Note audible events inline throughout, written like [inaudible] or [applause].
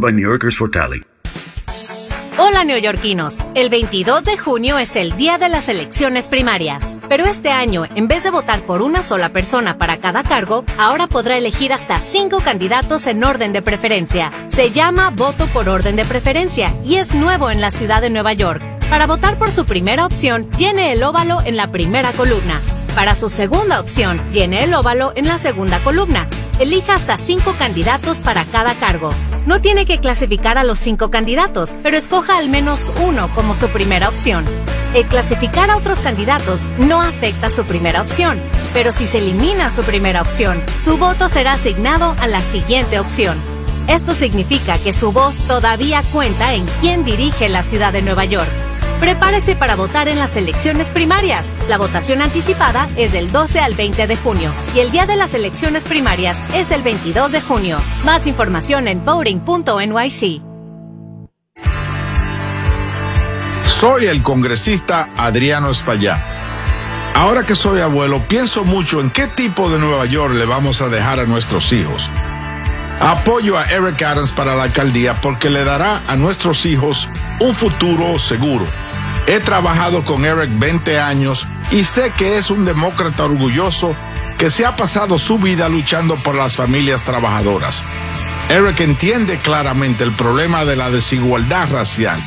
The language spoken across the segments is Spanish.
by New Yorkers for Tally. Hola neoyorquinos, el 22 de junio es el día de las elecciones primarias, pero este año, en vez de votar por una sola persona para cada cargo, ahora podrá elegir hasta cinco candidatos en orden de preferencia. Se llama voto por orden de preferencia y es nuevo en la ciudad de Nueva York. Para votar por su primera opción, llene el óvalo en la primera columna. Para su segunda opción, llene el óvalo en la segunda columna. Elija hasta cinco candidatos para cada cargo. No tiene que clasificar a los cinco candidatos, pero escoja al menos uno como su primera opción. El clasificar a otros candidatos no afecta su primera opción, pero si se elimina su primera opción, su voto será asignado a la siguiente opción. Esto significa que su voz todavía cuenta en quién dirige la ciudad de Nueva York. Prepárese para votar en las elecciones primarias. La votación anticipada es del 12 al 20 de junio y el día de las elecciones primarias es el 22 de junio. Más información en voting.nyc. Soy el congresista Adriano Espaillat. Ahora que soy abuelo, pienso mucho en qué tipo de Nueva York le vamos a dejar a nuestros hijos. Apoyo a Eric Adams para la alcaldía porque le dará a nuestros hijos un futuro seguro. He trabajado con Eric 20 años y sé que es un demócrata orgulloso que se ha pasado su vida luchando por las familias trabajadoras. Eric entiende claramente el problema de la desigualdad racial.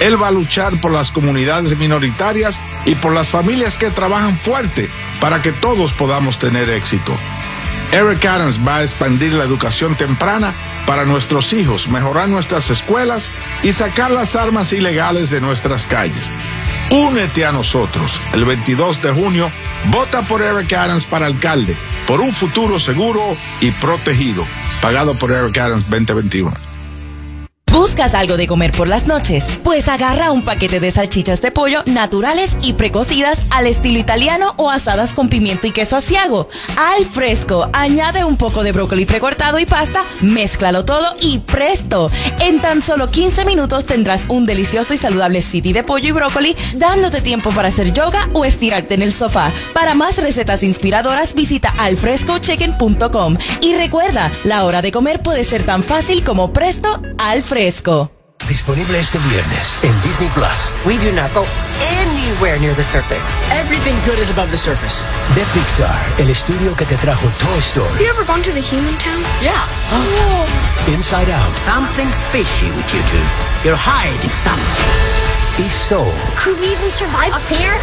Él va a luchar por las comunidades minoritarias y por las familias que trabajan fuerte para que todos podamos tener éxito. Eric Adams va a expandir la educación temprana para nuestros hijos, mejorar nuestras escuelas y sacar las armas ilegales de nuestras calles. Únete a nosotros. El 22 de junio, vota por Eric Adams para alcalde, por un futuro seguro y protegido. Pagado por Eric Adams 2021. ¿Buscas algo de comer por las noches? Pues agarra un paquete de salchichas de pollo naturales y precocidas al estilo italiano o asadas con pimiento y queso asiago. Al fresco, añade un poco de brócoli precortado y pasta, mézclalo todo y presto. En tan solo 15 minutos tendrás un delicioso y saludable city de pollo y brócoli, dándote tiempo para hacer yoga o estirarte en el sofá. Para más recetas inspiradoras, visita alfrescochicken.com. Y recuerda, la hora de comer puede ser tan fácil como presto al fresco. Disponible este viernes en Disney Plus. We do not go anywhere near the surface. Everything good is above the surface. De Pixar, el estudio que te trajo Toy Story. Have you ever gone to the human town? Yeah. Oh. Inside Out. Something's fishy with you two. You're hiding something. Y Soul. Could we even survive up here?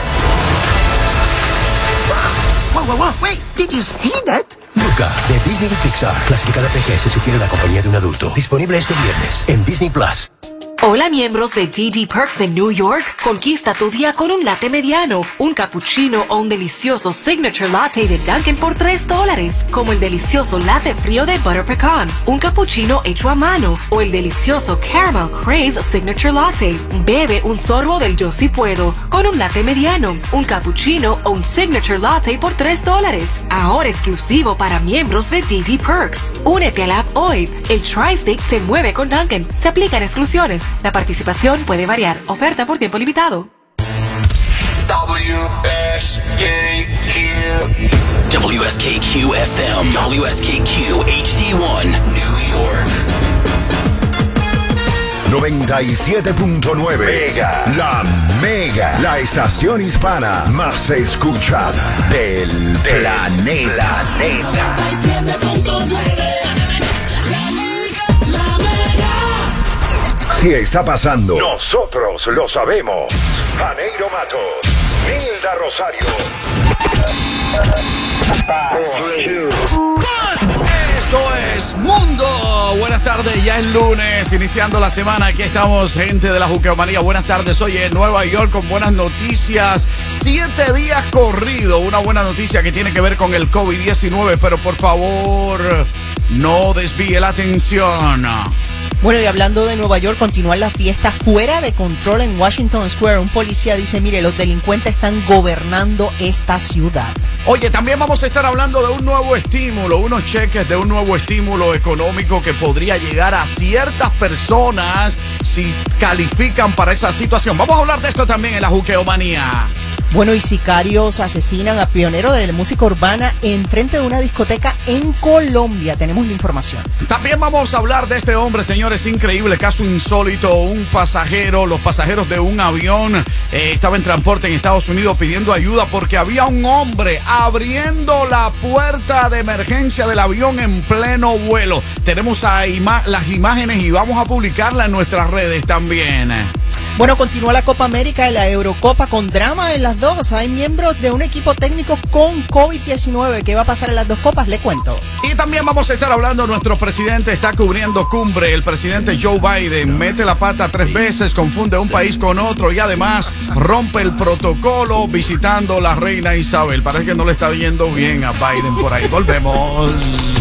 Whoa, whoa, whoa. Wait, did you see that? Luca, de Disney y Pixar. Clasificada PG se sugiere la compañía de un adulto. Disponible este viernes en Disney Plus. Hola miembros de DD Perks de New York. Conquista tu día con un latte mediano, un cappuccino o un delicioso signature latte de Dunkin' por 3 dólares, como el delicioso latte frío de Butter Pecan, un cappuccino hecho a mano o el delicioso Caramel Craze Signature Latte. Bebe un sorbo del Yo Si Puedo con un latte mediano, un cappuccino o un signature latte por 3 dólares. Ahora exclusivo para miembros de DD Perks. Únete al app hoy. El Tri-State se mueve con Dunkin'. Se aplican exclusiones. La participación puede variar. Oferta por tiempo limitado. WSKQ. WSKQ FM. WSKQ HD1. New York. 97.9 Mega. La Mega. La estación hispana más escuchada del planeta. Si está pasando, nosotros lo sabemos. Janeiro Matos, Hilda Rosario. Eso es Mundo. Buenas tardes, ya es lunes, iniciando la semana. Aquí estamos, gente de la Juqueomanía. Buenas tardes, hoy en Nueva York con buenas noticias. Siete días corrido. Una buena noticia que tiene que ver con el COVID-19, pero por favor, no desvíe la atención. Bueno, y hablando de Nueva York, continúa la fiesta fuera de control en Washington Square. Un policía dice, mire, los delincuentes están gobernando esta ciudad. Oye, también vamos a estar hablando de un nuevo estímulo, unos cheques de un nuevo estímulo económico que podría llegar a ciertas personas si califican para esa situación. Vamos a hablar de esto también en la Juqueomanía. Bueno, y sicarios asesinan a pionero de la música urbana en frente de una discoteca en Colombia. Tenemos la información. También vamos a hablar de este hombre, señores, increíble, caso insólito. Un pasajero, los pasajeros de un avión eh, estaba en transporte en Estados Unidos pidiendo ayuda porque había un hombre abriendo la puerta de emergencia del avión en pleno vuelo. Tenemos las imágenes y vamos a publicarlas en nuestras redes también. Bueno, continúa la Copa América y la Eurocopa con drama en las dos. Hay miembros de un equipo técnico con COVID-19. ¿Qué va a pasar en las dos copas? Le cuento. Y también vamos a estar hablando, nuestro presidente está cubriendo cumbre. El presidente Joe Biden mete la pata tres veces, confunde un país con otro y además rompe el protocolo visitando la reina Isabel. Parece que no le está viendo bien a Biden por ahí. Volvemos.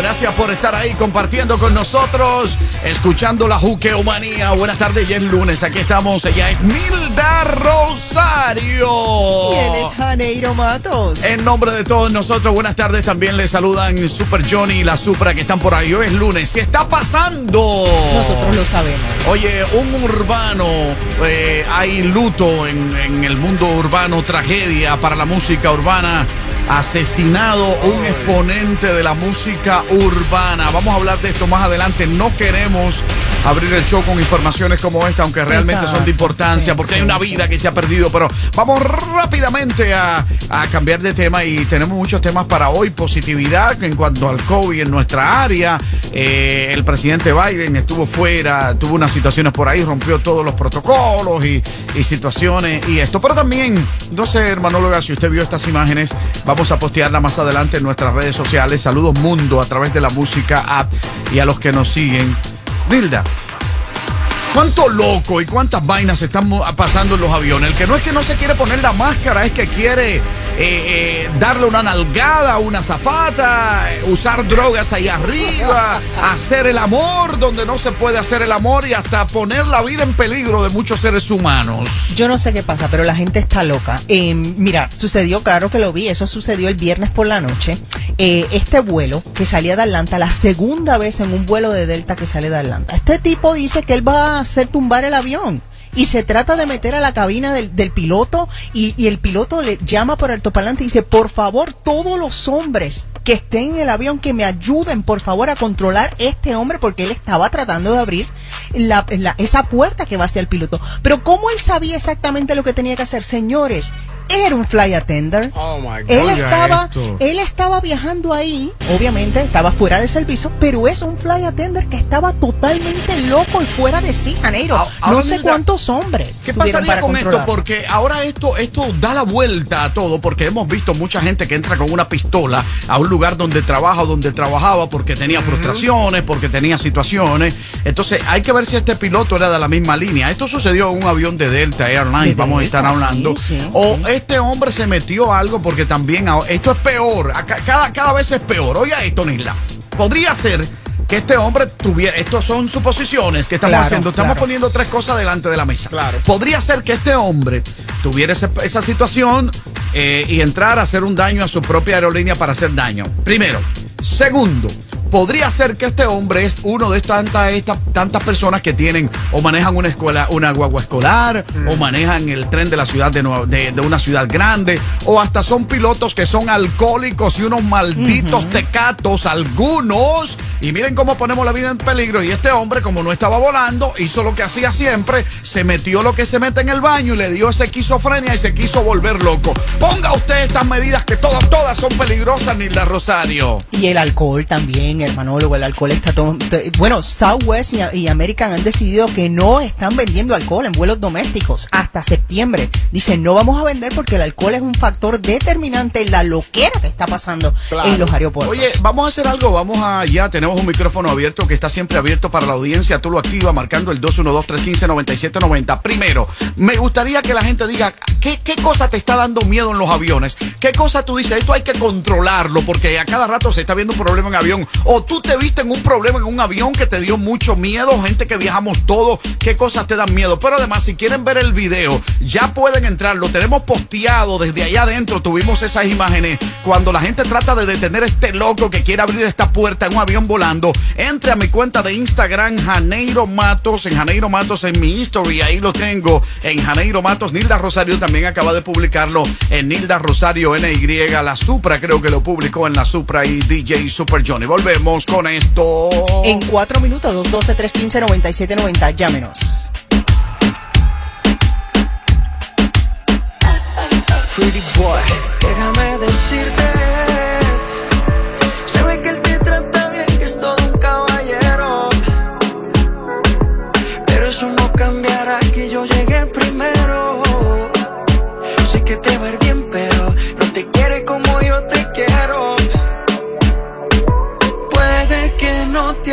Gracias por estar ahí compartiendo con nosotros, escuchando la Juqueomanía. Buenas tardes, ya es lunes. Aquí estamos. Ella es Milda Rosario. Él es Janeiro Matos. En nombre de todos nosotros, buenas tardes. También les saludan Super Johnny y la Supra que están por ahí. Hoy es lunes. ¿Qué está pasando? Nosotros lo sabemos. Oye, un urbano, eh, hay luto en, en el mundo urbano, tragedia para la música urbana. Asesinado un exponente de la música urbana. Vamos a hablar de esto más adelante. No queremos abrir el show con informaciones como esta, aunque realmente son de importancia, Sí, porque sí, hay una sí. vida que se ha perdido. Pero vamos rápidamente a, a cambiar de tema y tenemos muchos temas para hoy. Positividad en cuanto al COVID en nuestra área. Eh, el presidente Biden estuvo fuera, tuvo unas situaciones por ahí, rompió todos los protocolos y, y situaciones y esto. Pero también, no sé, hermanóloga, si usted vio estas imágenes, vamos a postearla más adelante en nuestras redes sociales. Saludos mundo a través de la música app y a los que nos siguen. Dilda, ¿Cuánto loco y cuántas vainas están pasando en los aviones? El que no es que no se quiere poner la máscara, es que quiere eh, eh, darle una nalgada a una zafata, usar drogas ahí arriba, hacer el amor donde no se puede hacer el amor y hasta poner la vida en peligro de muchos seres humanos. Yo no sé qué pasa, pero la gente está loca. Eh, mira, sucedió, claro que lo vi, eso sucedió el viernes por la noche. Este vuelo que salía de Atlanta, la segunda vez en un vuelo de Delta que sale de Atlanta. Este tipo dice que él va hacer tumbar el avión. Y se trata de meter a la cabina del, del piloto y, y el piloto le llama por altoparlante y dice, por favor, todos los hombres que estén en el avión, que me ayuden, por favor, a controlar este hombre porque él estaba tratando de abrir la- la- esa puerta que va hacia el piloto. Pero ¿cómo él sabía exactamente lo que tenía que hacer? Señores, él era un fly attender. Él Oiga estaba, esto. él estaba viajando ahí, obviamente estaba fuera de servicio, pero es un fly attender que estaba totalmente loco y fuera de sí, Janeiro. A- ahora, no sé cuántos hombres ¿Qué pasaría para con esto? Porque ahora esto, esto da la vuelta a todo, porque hemos visto mucha gente que entra con una pistola a un lugar donde trabaja o donde trabajaba porque tenía frustraciones, porque tenía situaciones. Entonces hay que ver si este piloto era de la misma línea. Esto sucedió en un avión de Delta Airlines, De vamos a estar hablando. sí, sí, o sí. este hombre se metió algo porque también esto es peor. Cada, cada vez es peor. Oiga esto, Nisla. Podría ser que este hombre tuviera, estos son suposiciones que estamos Claro, haciendo, estamos claro. poniendo tres cosas delante de la mesa. Claro. Podría ser que este hombre tuviera ese- esa situación eh, y entrar a hacer un daño a su propia aerolínea para hacer daño. Primero. Segundo, podría ser que este hombre es uno de tantas estas tantas personas que tienen o manejan una escuela, una guagua escolar, o manejan el tren de la ciudad de, de una ciudad grande, o hasta son pilotos que son alcohólicos y unos malditos tecatos, algunos. Y miren cómo ponemos la vida en peligro. Y este hombre, como no estaba volando, hizo lo que hacía siempre, se metió lo que se mete en el baño y le dio esa esquizofrenia y se quiso volver loco. Ponga usted estas medidas que todas, todas son peligrosas, Nilda Rosario. Y el alcohol también, hermanólogo, el alcohol está todo... Bueno, Southwest y, y American han decidido que no están vendiendo alcohol en vuelos domésticos hasta septiembre. Dicen, no vamos a vender porque el alcohol es un factor determinante en la loquera que está pasando en los aeropuertos. Oye, vamos a hacer algo, vamos a ya, tenemos un micrófono abierto que está siempre abierto para la audiencia, tú lo activas marcando el 212-315-9790. Primero, me gustaría que la gente diga ¿Qué, ¿Qué cosa te está dando miedo en los aviones? ¿Qué cosa tú dices? Esto hay que controlarlo porque a cada rato se está viendo un problema en avión. O tú te viste en un problema en un avión que te dio mucho miedo. Gente que viajamos todos. ¿Qué cosas te dan miedo? Pero además, si quieren ver el video, ya pueden entrar. Lo tenemos posteado desde allá adentro. Tuvimos esas imágenes. Cuando la gente trata de detener a este loco que quiere abrir esta puerta en un avión volando, entre a mi cuenta de Instagram, Janeiro Matos. En Janeiro Matos en mi history. Ahí lo tengo. En Janeiro Matos. Nilda Rosario también acaba de publicarlo en Nilda Rosario NY. La Supra creo que lo publicó en la Supra y DJ Super Johnny. Volvemos con esto. En cuatro minutos, 212-315-9790. Llámenos. Pretty boy, déjame decirte.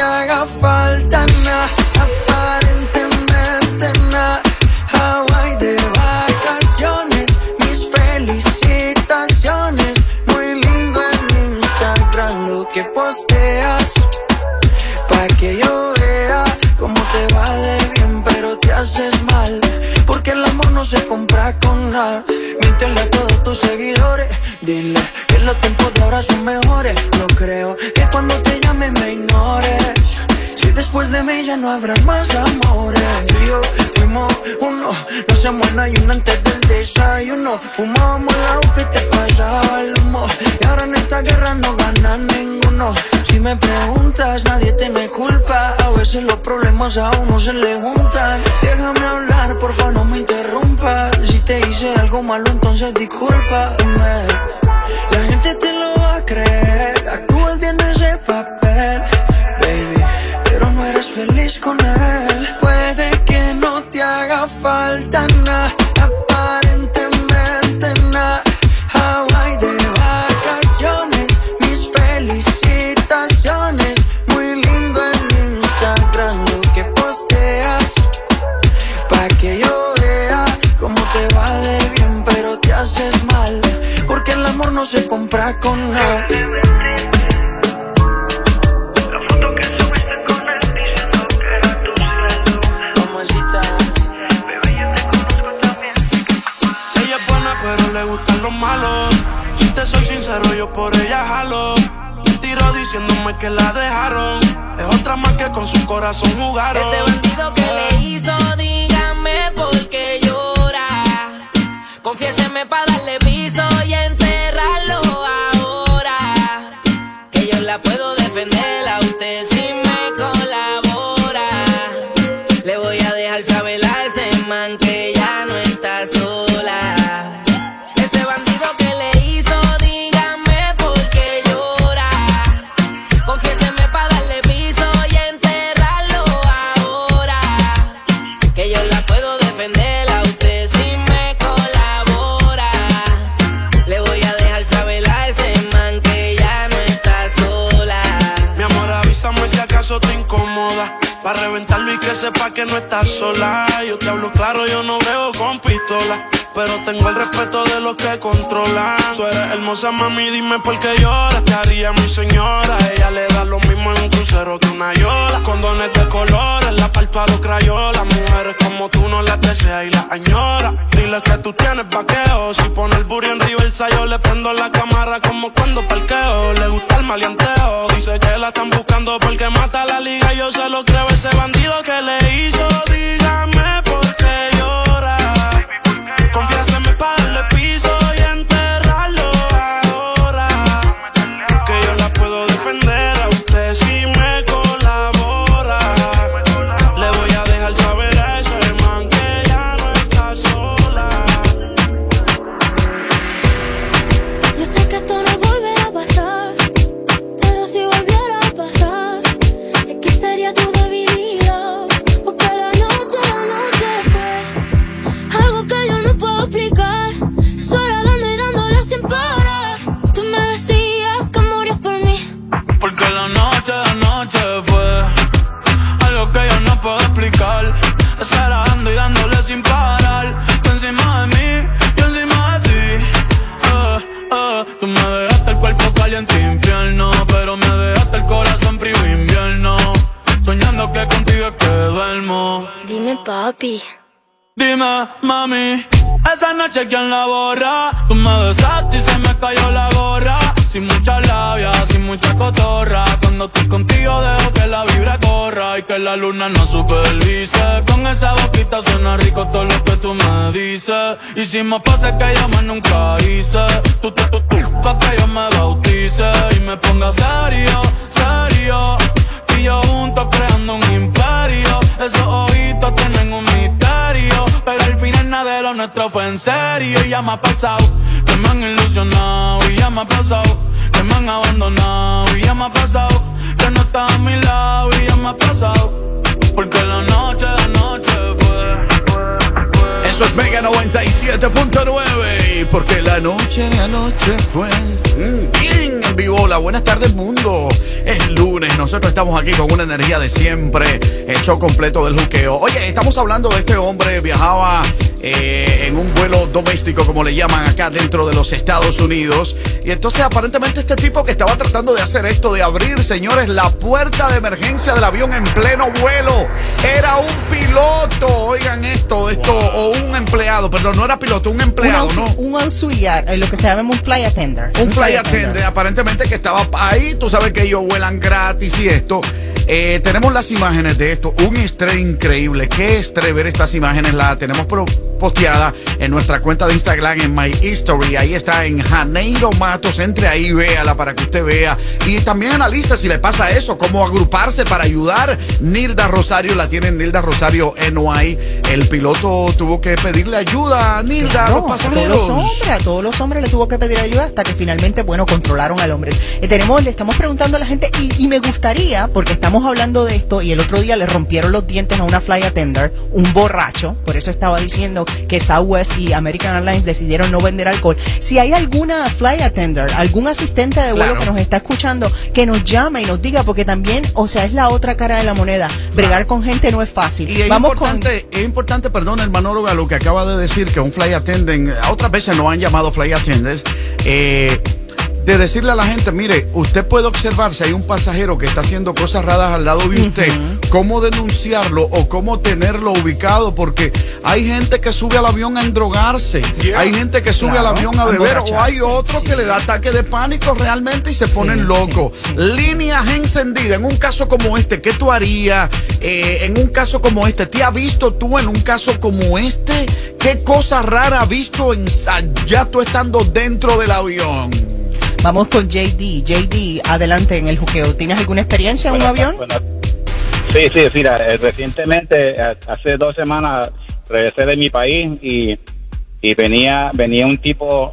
Haga falta nada, aparentemente nada. Hawaii de vacaciones, mis felicitaciones. Muy lindo en Instagram lo que posteas. Pa' que yo vea cómo te va de bien, pero te haces mal. Porque el amor no se compra con nada. Míntele a todos Dile que los tiempos de ahora son mejores. No creo que cuando te llame me ignores. Si después de mí ya no habrá más amores. Tú y yo fuimos uno. No se muera y uno antes del desayuno. Fumábamos el agua que te pasaba el humo. Y ahora en esta guerra no gana ninguno. Si me preguntas, nadie tiene culpa. A veces los problemas a uno se le juntan. Déjame hablar, porfa, no me interrumpas. Si te hice algo malo, entonces discúlpame. La gente te lo va a creer. Actúas bien ese papel, baby. Pero no eres feliz con él. Puede que no te haga falta nada. No se compra con nada. Mamacita. Ella es buena, pero le gustan los malos. Si te soy sincero, yo por ella jalo. Tiro diciéndome que la dejaron. Es otra más que con su corazón jugaron. Ese bandido que le hizo, dígame por qué llora. Confiéseme para darle piso y enterrarlo Para reventarlo y que sepa que no estás sola. Yo te hablo claro, yo no veo con pistola. Pero tengo el respeto de los que controlan. Tú eres hermosa, mami, dime por qué lloras. Te haría mi señora. Ella le da lo mismo en un crucero que una yola. Condones de colores, la parto a los crayolas. Mujeres como tú no las desea y las añora. Dile que tú tienes vaqueo. Si pone el burro en reversa, yo le prendo la cámara como cuando parqueo. Le gusta el maleanteo. Dice que la están buscando porque mata la liga. Yo se lo creo ese bandido que le hizo. Dígame Confiéseme para darle piso que la noche de noche fue algo que yo no puedo explicar. Esperando y dándole sin parar. Tú encima de mí, yo encima de ti. Eh, eh. Tú me dejaste el cuerpo caliente infierno, pero me dejaste el corazón frío invierno. Soñando que contigo es que duermo. Dime papi. Dime, mami, esa noche quién la borra. Tú me besaste y se me cayó la gorra. Sin mucha labia, sin mucha cotorra. Cuando estoy contigo dejo que la vibra corra y que la luna no supervise. Con esa boquita suena rico todo lo que tú me dices. Hicimos pases que yo más nunca hice. Tú, tú, tú, tú, pa' que yo me bautice y me ponga serio, serio. Y yo juntos creando un imperio. Esos ojitos tienen un misterio. Pero al final nada de lo nuestro fue en serio. Y ya me ha pasado que me han ilusionado. Y ya me ha pasado que me han abandonado. Y ya me ha pasado que no estás a mi lado. Y ya me ha pasado porque la noche de noche fue. Eso es Mega 97.9. Porque la noche de anoche fue. mm, vivo. Hola, buenas tardes, mundo. Es lunes. Nosotros estamos aquí con una energía de siempre. El show completo del juqueo. Oye, estamos hablando de este hombre. Viajaba eh, en un vuelo doméstico, como le llaman acá dentro de los Estados Unidos. Y entonces, aparentemente, este tipo que estaba tratando de hacer esto, de abrir, señores, la puerta de emergencia del avión en pleno vuelo, era un piloto. Oigan esto, esto, o un empleado, perdón, no era piloto, un empleado, un, ¿no? un auxiliar, eh, lo que se llama un fly attender. Un fly attendant, aparentemente que estaba ahí, tú sabes que ellos vuelan gratis y esto. Eh, tenemos las imágenes de esto, un estrés increíble. Qué estrés ver estas imágenes, la tenemos posteada en nuestra cuenta de Instagram en My History. Ahí está en Janeiro Matos, entre ahí, véala para que usted vea. Y también analiza si le pasa eso, cómo agruparse para ayudar. Nilda Rosario, la tiene Nilda Rosario NY. El piloto tuvo que pedirle ayuda a Nilda, a los a todos pasajeros. los hombres, a todos los hombres le tuvo que pedir ayuda hasta que finalmente, bueno, controlaron al hombre. Eh, tenemos, le estamos preguntando a la gente y, y me gustaría, porque estamos hablando de esto y el otro día le rompieron los dientes a una fly attender, un borracho, por eso estaba diciendo que Southwest y American Airlines decidieron no vender alcohol. Si hay alguna fly attender, algún asistente de vuelo Claro. que nos está escuchando, que nos llame y nos diga, porque también, o sea, es la otra cara de la moneda. Bregar con gente no es fácil. Y es Vamos con importante, es importante, perdón, hermano lo que acaba de decir, que un fly attendant, a otras veces no han llamado fly attendants, eh, de decirle a la gente, mire, usted puede observar si hay un pasajero que está haciendo cosas raras al lado de usted, cómo denunciarlo o cómo tenerlo ubicado, porque hay gente que sube al avión a endrogarse, Yeah. hay gente que sube Claro, al avión a beber, o hay otros que le da ataque de pánico realmente y se ponen locos. Líneas encendidas, en un caso como este, ¿qué tú harías? Eh, en un caso como este, ¿te has visto tú en un caso como este? ¿Qué cosa rara has visto en, ya tú estando dentro del avión? Vamos con JD. JD, adelante en el juqueo. ¿Tienes alguna experiencia en un avión? Sí, sí, mira, eh, recientemente, eh, hace dos semanas, regresé de mi país y, y venía, venía un tipo,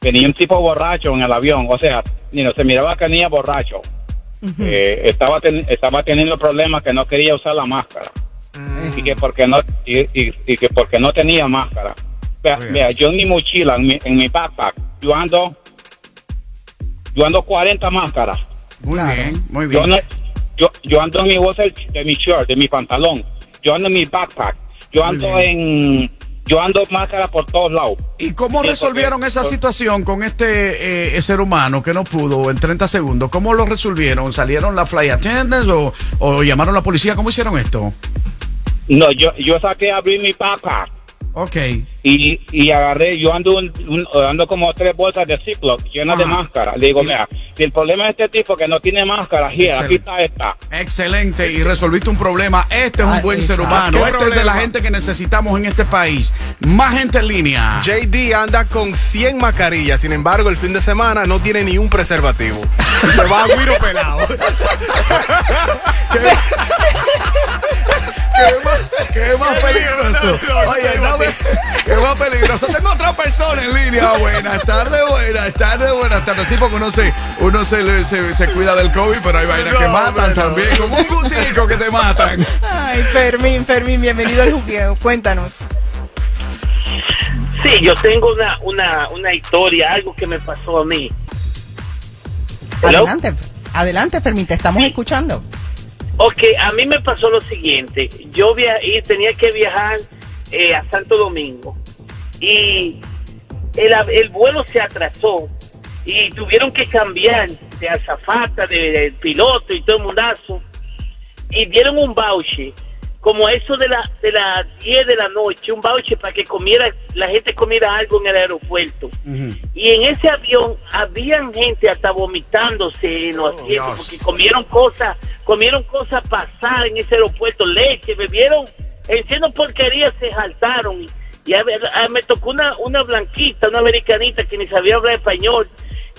venía un tipo borracho en el avión, o sea, you know, se miraba que venía borracho. Eh, estaba, ten- estaba teniendo problemas que no quería usar la máscara. Y que porque no, y, y- y que porque no tenía máscara. Vea, vea, yo en mi mochila, en mi, en mi backpack, yo ando, yo ando 40 máscaras. Muy bien, muy Yo, bien. no- yo, yo ando en mi bolsa de, mi shirt, de mi pantalón. Yo ando en mi backpack. Yo ando en, yo ando máscara por todos lados. ¿Y cómo Sí, resolvieron porque- esa situación con este eh, ser humano que no pudo en 30 segundos? ¿Cómo lo resolvieron? ¿Salieron las fly attendants o, o llamaron a la policía? ¿Cómo hicieron esto? No, yo, yo saqué, abrí mi backpack. Ok. Y, y agarré, yo ando, un- un- ando como tres bolsas de Ziploc llenas de máscara. Le digo, mira, si el problema es este tipo que no tiene máscara, here, aquí está esta. Excelente, y resolviste un problema. Este es un Ah, buen ser humano. ¿Qué Este es de la gente que necesitamos en este país. Más gente en línea. JD anda con 100 mascarillas, sin embargo, el fin de semana no tiene ni un preservativo. Se va a guiro pelado. [laughs] [laughs] ¿Qué más, qué más peligroso? Oye, dame, qué más peligroso. Tengo otra persona en línea. Buenas tardes, buenas tardes, buenas tardes. Sí, porque uno se, uno se, se, se cuida del COVID, pero hay vainas que matan no. también. Como un gutico que te matan. Ay, Fermín, Fermín, bienvenido al juqueo. Cuéntanos. Sí, yo tengo una, una, una historia, algo que me pasó a mí. Hello? Adelante, adelante, Fermín, te estamos escuchando. Ok, a mí me pasó lo siguiente. Yo tenía que viajar eh, a Santo Domingo. Y el, el vuelo se atrasó y tuvieron que cambiar de azafata, de, de piloto y todo el mundazo. Y dieron un voucher como a eso de la de las 10 de la noche, un voucher para que comiera, la gente comiera algo en el aeropuerto. Y en ese avión habían gente hasta vomitándose en los asientos porque comieron cosas, comieron cosas pasadas en ese aeropuerto, leche, bebieron, enciendo porquerías, se saltaron. Y a ver, a- me tocó una, una blanquita, una americanita que ni sabía hablar español.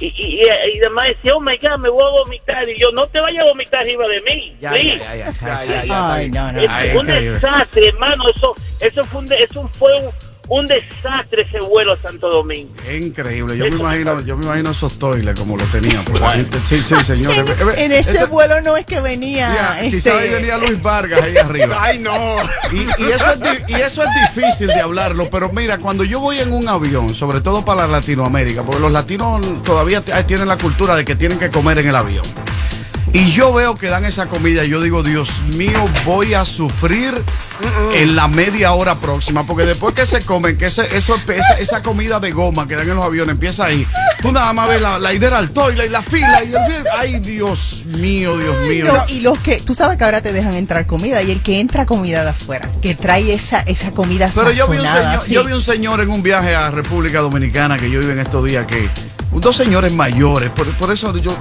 Y, y, y, y además decía, oh my God, me voy a vomitar. Y yo, no te vayas a vomitar arriba de mí. Ya, please". ya, ya, ya, ya, ya, Ay, no, no. Es Ay, un desastre, hermano. Eso, eso fue un, de- eso fue un, un desastre ese vuelo a Santo Domingo. Increíble, yo me imagino, yo me imagino esos toiles como lo tenían. porque la gente- sí, sí, señores. En, en ese Este- vuelo no es que venía. Ya, este, Quizá ahí venía Luis Vargas ahí arriba. [laughs] Ay, no. Y, y eso es di- y eso es difícil de hablarlo, pero mira, cuando yo voy en un avión, sobre todo para Latinoamérica, porque los latinos todavía tienen la cultura de que tienen que comer en el avión. Y yo veo que dan esa comida y yo digo, Dios mío, voy a sufrir en la media hora próxima, porque después que se comen, que ese, eso, esa, [laughs] esa comida de goma que dan en los aviones empieza ahí, tú nada más ves la, la idea al toile y la fila y el ay Dios mío, Dios mío. No, y los que, tú sabes que ahora te dejan entrar comida y el que entra comida de afuera, que trae esa, esa comida Pero yo vi, un sazonada, señor, sí. yo vi un señor en un viaje a República Dominicana que yo iba en estos días que dos señores mayores, por, por eso yo,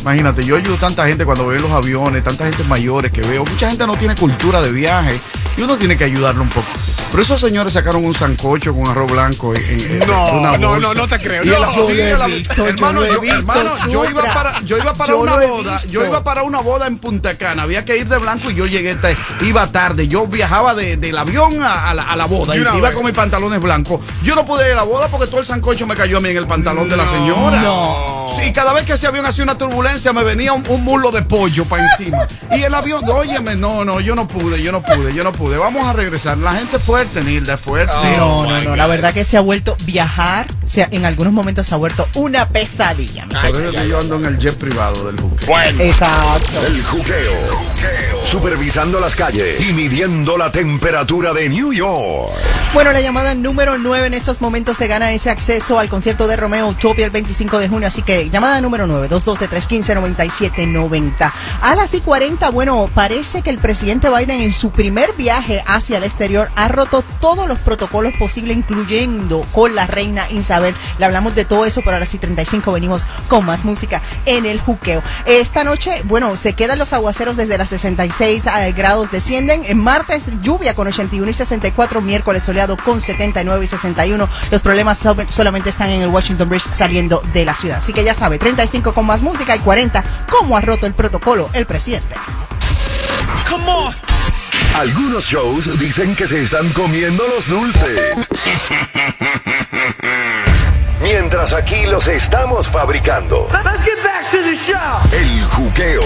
imagínate, yo ayudo tanta gente cuando veo los aviones, tanta gente mayores que veo, mucha gente no tiene cultura de viaje y uno tiene que ayudarlo un poco. Pero esos señores sacaron un sancocho con arroz blanco en, en- No, una no, no, no te creo. Y No, yo visto, yo hermano, yo, visto, hermano, yo iba para, yo iba para Yo una boda, visto. yo iba para una boda en Punta Cana, había que ir de blanco y yo llegué, iba tarde, yo viajaba de- del avión a, a la, a la boda y iba con mis pantalones blancos. Yo no pude ir a la boda porque todo el sancocho me cayó a mí en el pantalón de la señora. No. Sí, cada vez que ese avión hacía una turbulencia me venía un, un muslo de pollo para encima. Y el avión, óyeme, no, no, yo no pude, yo no pude, yo no pude. Vamos a regresar. La gente es fuerte, Nilda, fuerte. No, no, no, la verdad que se ha vuelto viajar, se ha- en algunos momentos se ha vuelto una pesadilla. Por eso es que yo ando en el jet privado del buque. Exacto. El juqueo supervisando las calles y midiendo la temperatura de New York. Bueno, la llamada número 9 en estos momentos te gana ese acceso al concierto de Romeo Utopia el 25 de junio, así que llamada número 9, 212-315-9790. A las y 40, bueno, parece que el presidente Biden en su primer viaje hacia el exterior ha roto todos los protocolos posibles, incluyendo con la reina Isabel. Le hablamos de todo eso, pero ahora sí 35 venimos con más música en el juqueo. Esta noche, bueno, se quedan los aguaceros desde las 65 76 eh, grados descienden. En martes, lluvia con 81 y 64. Miércoles, soleado con 79 y 61. Los problemas solamente están en el Washington Bridge saliendo de la ciudad. Así que ya sabe, 35 con más música y 40 como ha roto el protocolo el presidente. Algunos shows dicen que se están comiendo los dulces. [laughs] Mientras aquí los estamos fabricando. Let's get back to the show. El juqueo.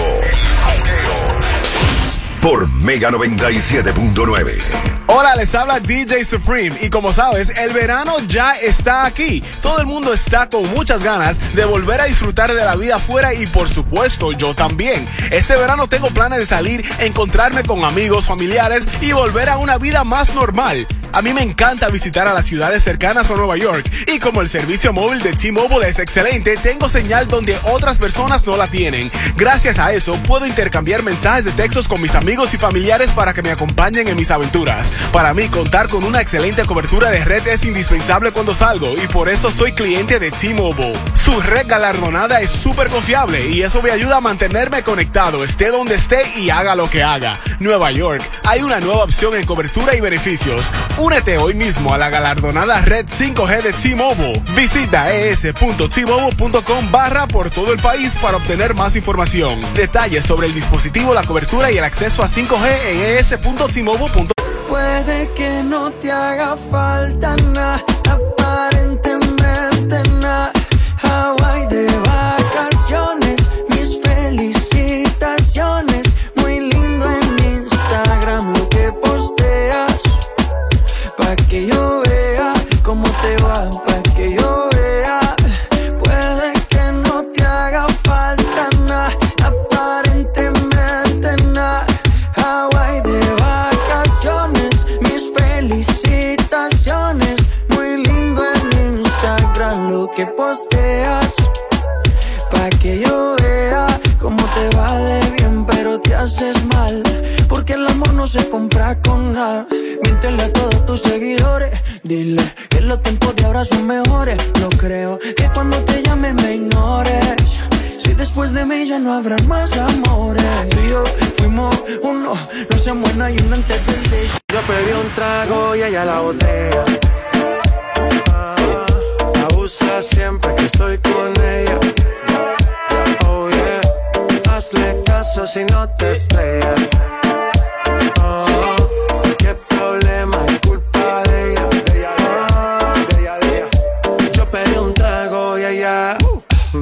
Por Mega 97.9. Hola, les habla DJ Supreme y como sabes, el verano ya está aquí. Todo el mundo está con muchas ganas de volver a disfrutar de la vida afuera y por supuesto yo también. Este verano tengo planes de salir, encontrarme con amigos, familiares y volver a una vida más normal. A mí me encanta visitar a las ciudades cercanas a Nueva York y como el servicio móvil de T-Mobile es excelente, tengo señal donde otras personas no la tienen. Gracias a eso puedo intercambiar mensajes de textos con mis amigos y familiares para que me acompañen en mis aventuras. Para mí contar con una excelente cobertura de red es indispensable cuando salgo y por eso soy cliente de T-Mobile. Su red galardonada es súper confiable y eso me ayuda a mantenerme conectado, esté donde esté y haga lo que haga. Nueva York, hay una nueva opción en cobertura y beneficios. Únete hoy mismo a la galardonada red 5G de T-Mobile. Visita es.tmobile.com barra por todo el país para obtener más información. Detalles sobre el dispositivo, la cobertura y el acceso a 5G en es.tmobile.com. Puede que no te haga falta nada, ahora son mejores. No creo que cuando te llame me ignores. Si después de mí ya no habrá más amores. Tú y yo fuimos uno, no se buena y uno antes del día. Yo pedí un trago y ella la botella. Ah, abusa siempre que estoy con ella. Oh yeah, hazle caso si no te estrellas. Ah,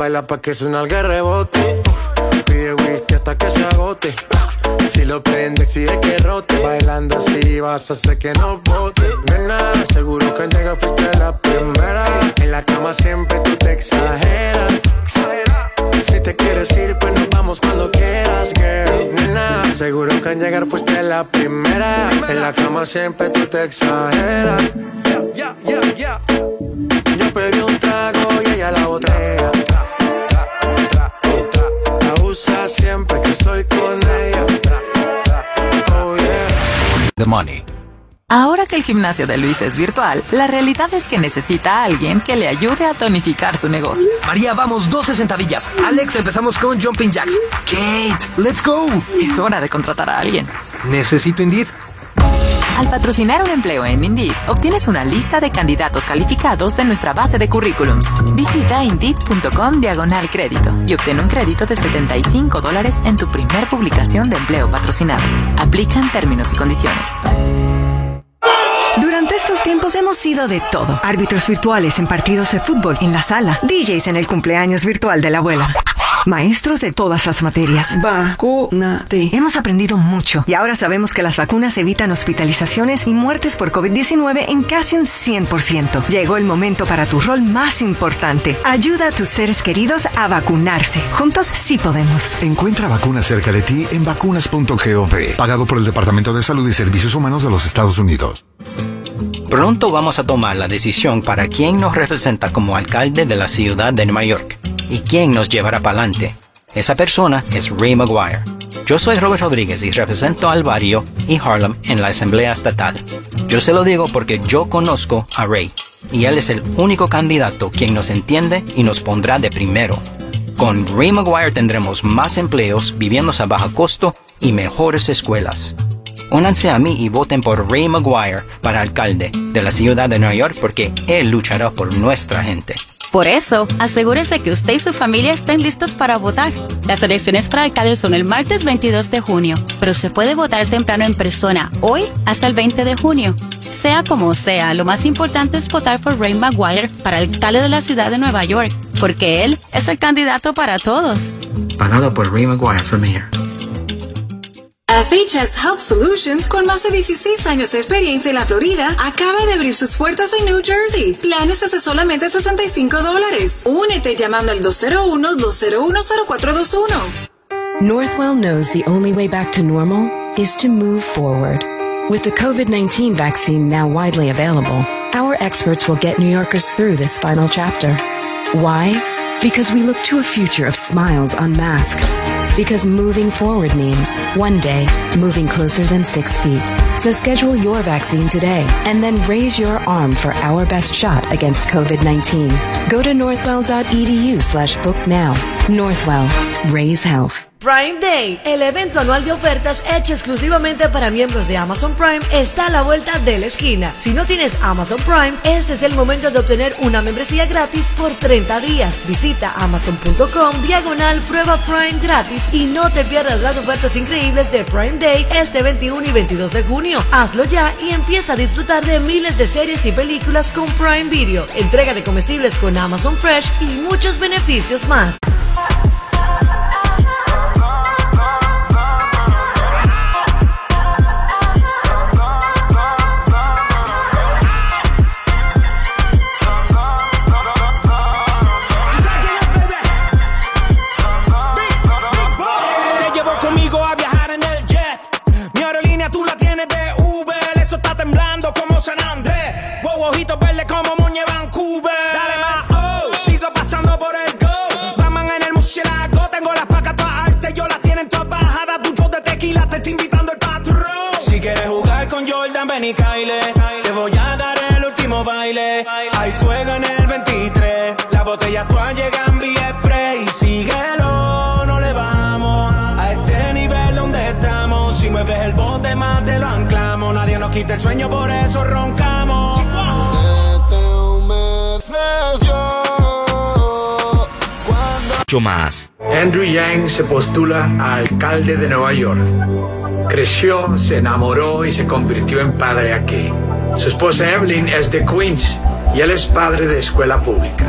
baila pa' que suena el rebote. Pide whisky hasta que se agote. Si lo prende, exige que rote. Bailando así vas a hacer que no bote. Nena, seguro que al llegar fuiste la primera. En la cama siempre tú te exageras. Si te quieres ir, pues nos vamos cuando quieras, girl. Nena, seguro que al llegar fuiste la primera. En la cama siempre tú te exageras. Yeah, yeah, yeah, yeah. Yo pedí un trago y ella la botella. Siempre que estoy con ella. Oh yeah. The money. Ahora que el gimnasio de Luis es virtual, la realidad es que necesita a alguien que le ayude a tonificar su negocio. María, vamos 12 sentadillas. Alex, empezamos con Jumping Jacks. Kate, let's go. Es hora de contratar a alguien. Necesito Indeed. Al patrocinar un empleo en Indeed, obtienes una lista de candidatos calificados de nuestra base de currículums. Visita Indeed.com diagonal crédito y obtén un crédito de 75 dólares en tu primer publicación de empleo patrocinado. Aplican términos y condiciones. Durante estos tiempos hemos sido de todo. Árbitros virtuales en partidos de fútbol en la sala. DJs en el cumpleaños virtual de la abuela. Maestros de todas las materias. Vacúnate. Hemos aprendido mucho y ahora sabemos que las vacunas evitan hospitalizaciones y muertes por COVID-19 en casi un 100%. Llegó el momento para tu rol más importante. Ayuda a tus seres queridos a vacunarse. Juntos sí podemos. Encuentra vacunas cerca de ti en vacunas.gov, pagado por el Departamento de Salud y Servicios Humanos de los Estados Unidos. Pronto vamos a tomar la decisión para quién nos representa como alcalde de la ciudad de Nueva York y quién nos llevará para adelante. Esa persona es Ray Maguire. Yo soy Robert Rodríguez y represento al barrio y Harlem en la Asamblea Estatal. Yo se lo digo porque yo conozco a Ray y él es el único candidato quien nos entiende y nos pondrá de primero. Con Ray Maguire tendremos más empleos, viviendas a bajo costo y mejores escuelas. Únanse a mí y voten por Ray Maguire para alcalde de la ciudad de Nueva York porque él luchará por nuestra gente. Por eso, asegúrese que usted y su familia estén listos para votar. Las elecciones para alcalde son el martes 22 de junio, pero se puede votar temprano en persona hoy hasta el 20 de junio. Sea como sea, lo más importante es votar por Ray Maguire para alcalde de la ciudad de Nueva York, porque él es el candidato para todos. Pagado por Ray Maguire for. Afichas Health Solutions, con más de 16 años de experiencia en la Florida, acaba de abrir sus puertas en New Jersey. Planes desde solamente 65 dólares. Únete llamando al 201-201-0421. Northwell knows the only way back to normal is to move forward. With the COVID-19 vaccine now widely available, our experts will get New Yorkers through this final chapter. Why? Because we look to a future of smiles unmasked. Because moving forward means one day moving closer than six feet. So schedule your vaccine today and then raise your arm for our best shot against COVID-19. Go to northwell.edu slash book now. Northwell. Raise health. Prime Day, el evento anual de ofertas hecho exclusivamente para miembros de Amazon Prime, está a la vuelta de la esquina. Si no tienes Amazon Prime, este es el momento de obtener una membresía gratis por 30 días. Visita amazon.com diagonal prueba Prime gratis y no te pierdas las ofertas increíbles de Prime Day este 21 y 22 de junio. Hazlo ya y empieza a disfrutar de miles de series y películas con Prime Video, entrega de comestibles con Amazon Fresh y muchos beneficios más. Ah. Media toalla llega en vía spray. Síguelo, no le vamos. A este nivel donde estamos. Si mueves el bote, más te lo anclamos. Nadie nos quita el sueño, por eso roncamos. Se te humedeció más. Andrew Yang se postula a alcalde de Nueva York. Creció, se enamoró y se convirtió en padre aquí. Su esposa Evelyn es de Queens y él es padre de escuela pública.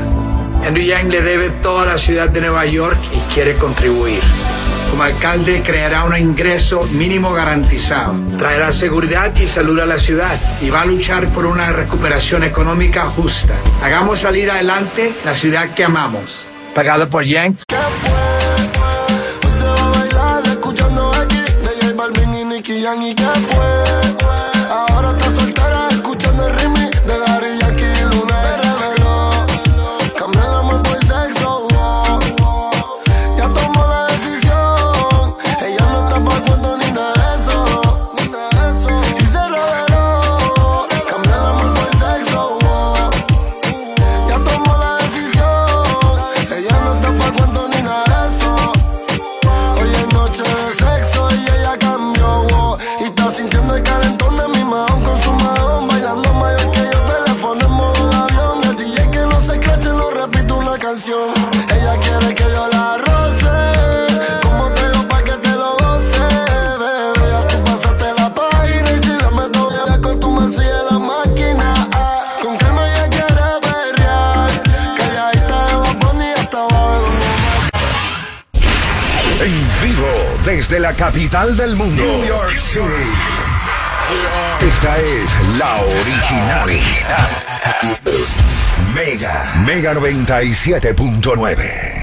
Andrew Yang le debe toda la ciudad de Nueva York y quiere contribuir. Como alcalde creará un ingreso mínimo garantizado, traerá seguridad y salud a la ciudad y va a luchar por una recuperación económica justa. Hagamos salir adelante la ciudad que amamos. Pagado por Yang. ¿Qué fue? capital del mundo, New York City. Esta es la original. Mega, Mega 97.9.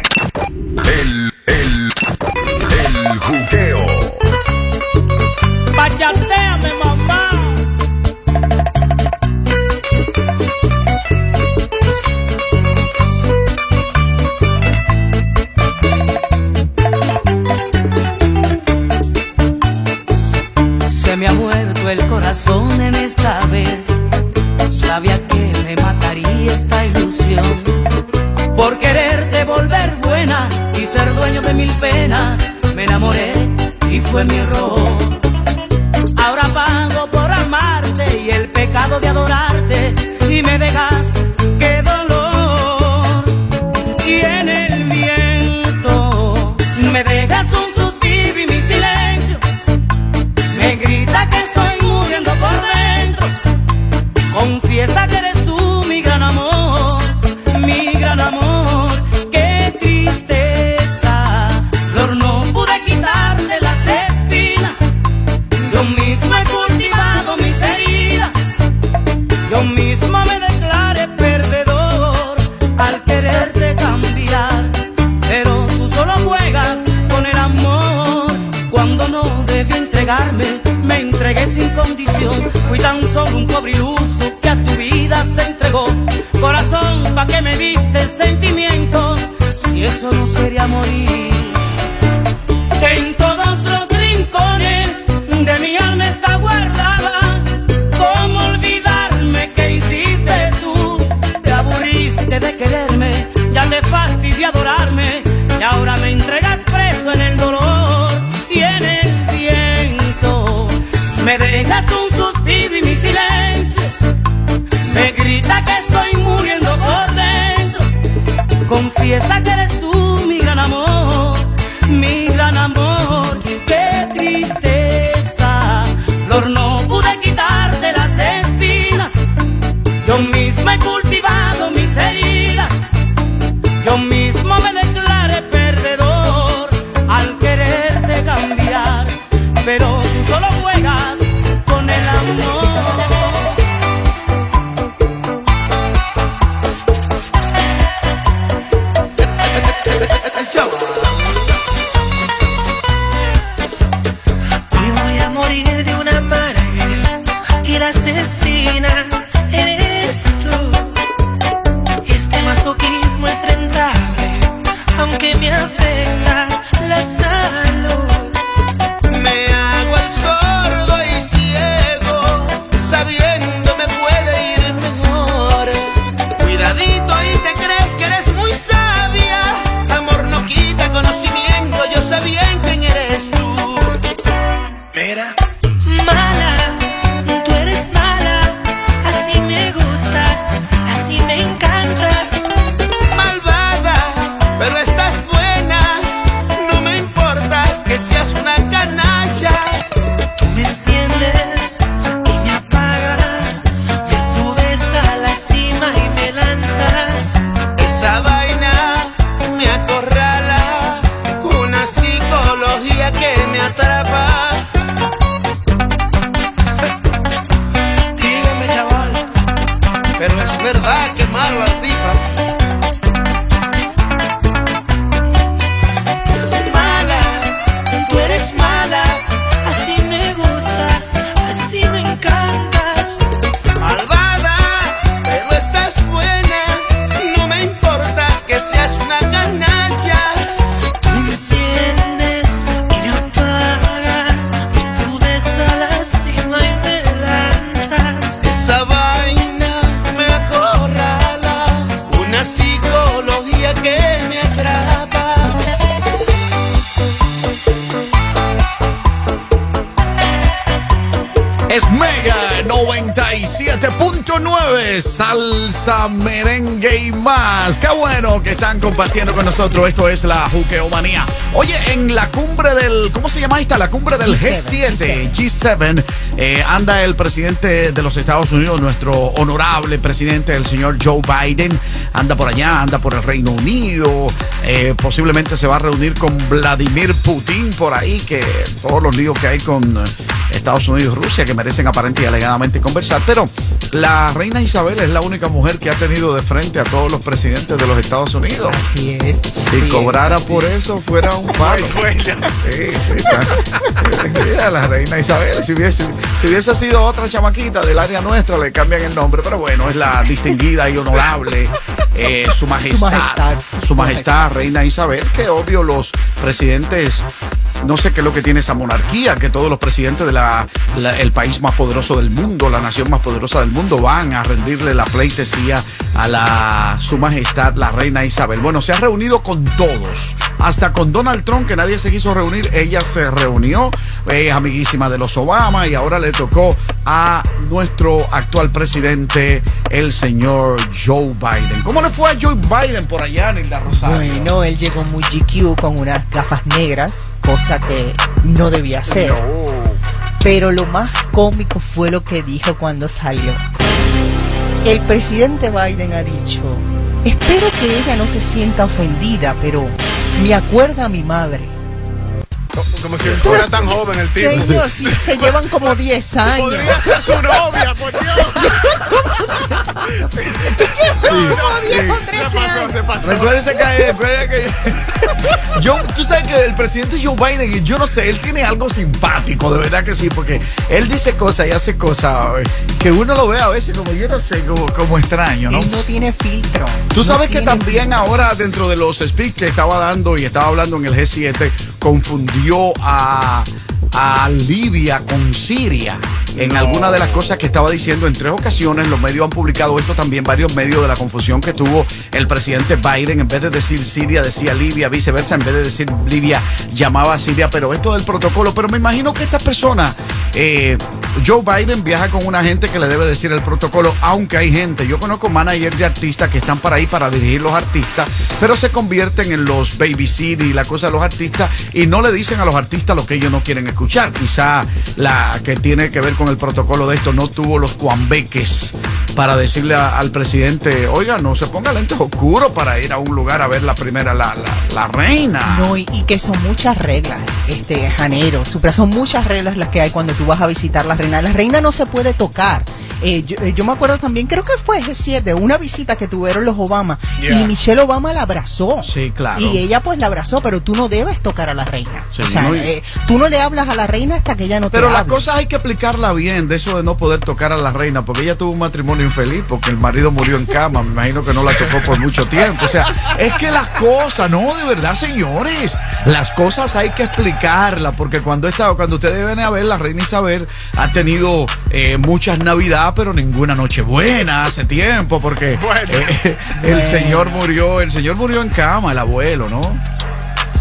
más. Qué bueno que están compartiendo con nosotros. Esto es la Juqueomanía. Oye, en la cumbre del. ¿Cómo se llama esta? La cumbre del G7, G7, eh, anda el presidente de los Estados Unidos, nuestro honorable presidente, el señor Joe Biden. Anda por allá, anda por el Reino Unido. eh, posiblemente se va a reunir con Vladimir Putin por ahí, que todos los líos que hay con Estados Unidos y Rusia, que merecen aparente y alegadamente conversar. Pero la reina Isabel es la única mujer que ha tenido de frente a todos los presidentes de los Estados Unidos. Así es. Si cobrara por eso, fuera un palo. Sí, sí, está. Mira, la reina Isabel, si hubiese, si hubiese sido otra chamaquita del área nuestra, le cambian el nombre, pero bueno, es la distinguida y honorable, eh, su majestad, majestad, su majestad, reina Isabel, que obvio los presidentes, no sé qué es lo que tiene esa monarquía, que todos los presidentes del país más poderoso del mundo, la nación más poderosa del mundo, van a rendirle la pleitesía a la su majestad, la reina Isabel. Bueno, se ha reunido con todos, hasta con Donald Trump, que nadie se quiso reunir, ella se reunió, es amiguísima de los Obama y ahora le tocó a nuestro actual presidente, el señor Joe Biden. ¿Cómo le fue a Joe Biden por allá, Nilda Rosario? Bueno, él llegó muy GQ con unas gafas negras, cosa que no debía hacer. Pero lo más cómico fue lo que dijo cuando salió. El presidente Biden ha dicho, espero que ella no se sienta ofendida, pero me acuerda a mi madre. Como si fuera tan joven el tipo. Señor, si se llevan como 10 [laughs] años. Podría ser su novia, por [laughs] Dios. Recuérdese que, recuerde que yo, tú sabes que el presidente Joe Biden, yo no sé, él tiene algo simpático, de verdad que sí, porque él dice cosas y hace cosas eh, que uno lo ve a veces como yo no sé, como, como extraño, ¿no? Él no tiene filtro. Tú No sabes que también filtro. ahora dentro de los speaks que estaba dando y estaba hablando en el G7, confundió a, a Libia con Siria en alguna de las cosas que estaba diciendo en tres ocasiones. Los medios han publicado esto también, varios medios de la confusión que tuvo el presidente Biden. En vez de decir Siria, decía Libia, viceversa. En vez de decir Libia, llamaba a Siria. Pero esto del protocolo. Pero me imagino que esta persona, eh, Joe Biden, viaja con una gente que le debe decir el protocolo, aunque hay gente. Yo conozco managers de artistas que están para ahí para dirigir los artistas, pero se convierten en los babysitter y la cosa de los artistas y no le dicen a los artistas lo que ellos no quieren escuchar. Quizá la que tiene que ver con el protocolo de esto no tuvo los cuambeques para decirle a- al presidente, oiga, no se ponga lentes oscuros para ir a un lugar a ver la primera, la, la, la reina. No, y, y que son muchas reglas, este, Janero, Supra, son muchas reglas las que hay cuando tú vas a visitar la reina. La reina no se puede tocar. Eh, yo, eh, yo me acuerdo también, creo que fue G7, una visita que tuvieron los Obama Yeah. y Michelle Obama la abrazó. Sí, claro. Y ella pues la abrazó, pero tú no debes tocar a la reina. Sí, o sea, eh, tú no le hablas a la reina hasta que ella no Pero te las hable. cosas hay que explicarla bien, de eso de no poder tocar a la reina, porque ella tuvo un matrimonio infeliz, porque el marido murió en cama, me imagino que no la tocó por mucho tiempo. O sea, es que las cosas, no, de verdad, señores, las cosas hay que explicarlas, porque cuando estaba, cuando ustedes ven a ver, la reina Isabel ha tenido eh, muchas Navidad, pero ninguna Nochebuena hace tiempo, porque eh, el Bueno. señor murió, el señor murió en cama, el abuelo, ¿no?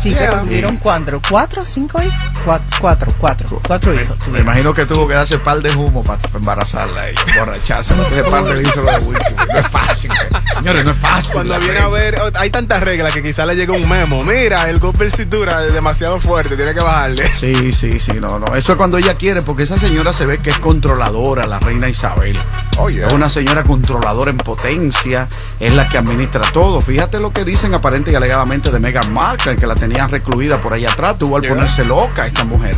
Sí, Yeah. pero tuvieron cuatro, cuatro, cinco hijos, cuatro, cuatro, cuatro, cuatro hijos. Me imagino que tuvo que darse par de humo para embarazarla ella, emborracharse, no ese par de litros de whisky. No es fácil, señores, no es fácil. Cuando viene a ver, oh, hay tantas reglas que quizá le llegue un memo. Mira, el golpe de cintura es demasiado fuerte, tiene que bajarle. Sí, sí, sí, no, no. Eso es cuando ella quiere, porque esa señora se ve que es controladora, la reina Isabel. Es una señora controladora en potencia, es la que administra todo. Fíjate lo que dicen aparente y alegadamente de Meghan Markle, que la tenían recluida por ahí atrás. Tuvo al Yeah. ponerse loca esta mujer.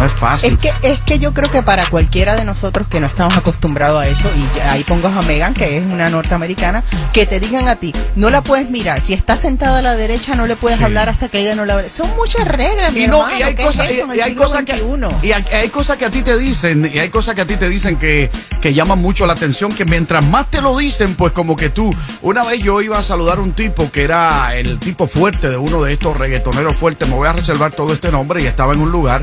No es fácil. Es que, es que yo creo que para cualquiera de nosotros que no estamos acostumbrados a eso, y ahí pongo a Megan, que es una norteamericana, que te digan a ti, no la puedes mirar, si está sentada a la derecha no le puedes hablar hasta que ella no la Son muchas reglas, mi y no, hermano, y hay ¿qué cosas, es eso en y, el y hay siglo cosas que XXI? y hay, hay cosas que a ti te dicen y hay cosas que a ti te dicen que, que llaman mucho la atención que mientras más te lo dicen pues como que tú una vez yo iba a saludar a un tipo que era el tipo fuerte de uno de estos reggaetoneros fuertes me voy a reservar todo este nombre y estaba en un lugar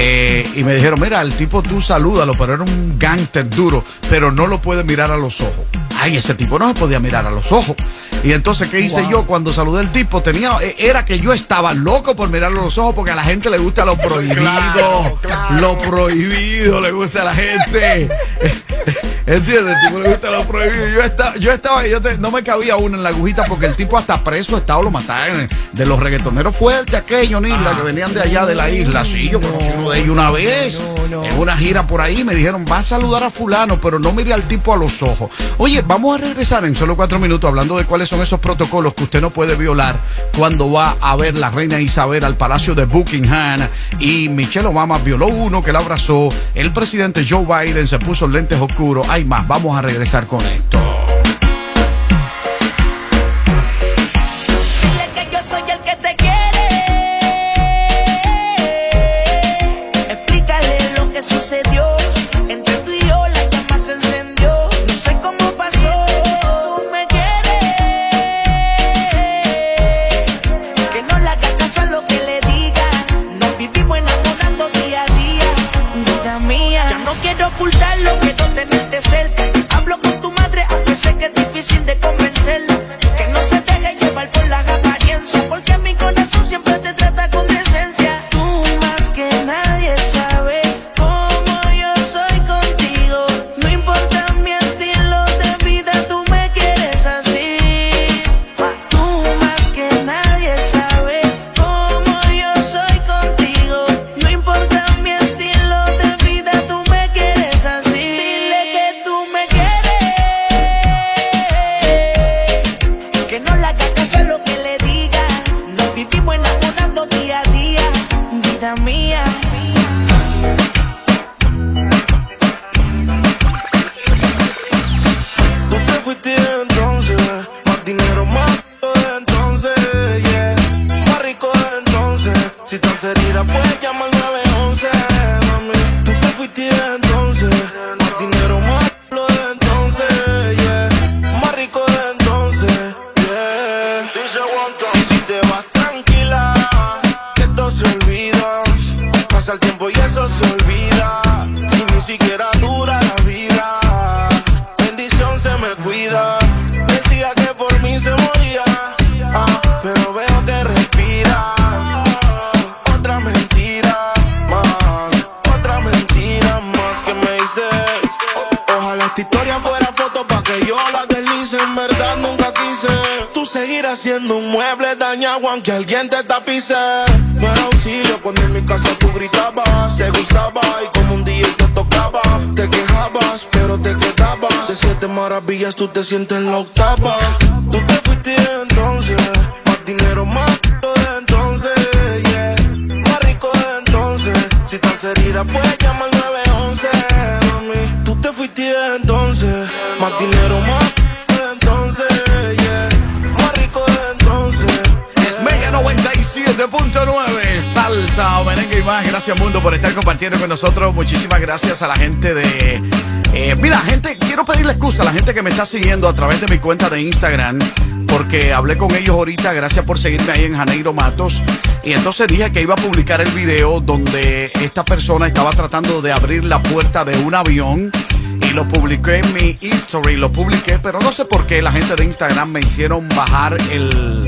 eh, y me dijeron, mira, el tipo tú salúdalo, pero era un gangster duro, pero no lo puedes mirar a los ojos. Ay, ese tipo no se podía mirar a los ojos. Y entonces, ¿qué hice Wow. yo cuando saludé al tipo? Tenía, eh, era que yo estaba loco por mirarlo a los ojos porque a la gente le gusta lo prohibido. Lo prohibido le gusta a la gente. [laughs] ¿Entiendes? El tipo le gusta lo prohibido. Yo estaba, yo estaba, yo te- no me cabía uno en la agujita porque el tipo hasta preso estaba, lo mataron. De los reggaetoneros fuertes aquellos, Nila, que venían de allá de la isla. Sí, yo conocí uno de ellos una vez. En una gira por ahí me dijeron, va a saludar a fulano, pero no mire al tipo a los ojos. Oye, vamos a regresar en solo cuatro minutos hablando de cuáles son esos protocolos que usted no puede violar cuando va a ver la reina Isabel al Palacio de Buckingham. Y Michelle Obama violó uno que la abrazó. El presidente Joe Biden se puso lentes oscuros. Hay más, vamos a regresar con esto. Siendo un mueble dañado aunque alguien te tapice. No era auxilio cuando en mi casa tú gritabas. Te gustaba y como un día te tocaba. Te quejabas, pero te quedabas. De siete maravillas tú te sientes en la octava. Tú te fuiste entonces. Más dinero, más de entonces, yeah. Más rico de entonces. Si estás herida, puedes llamar 911, mami. Tú te fuiste entonces. Más dinero, más Salsa merengue y más. Gracias mundo por estar compartiendo con nosotros. Muchísimas gracias a la gente de... eh, mira, gente, quiero pedirle excusa a la gente que me está siguiendo a través de mi cuenta de Instagram. Porque hablé con ellos ahorita. Gracias por seguirme ahí en Janeiro Matos. Y entonces dije que iba a publicar el video donde esta persona estaba tratando de abrir la puerta de un avión y lo publiqué en mi history, lo publiqué, pero no sé por qué la gente de Instagram me hicieron bajar el,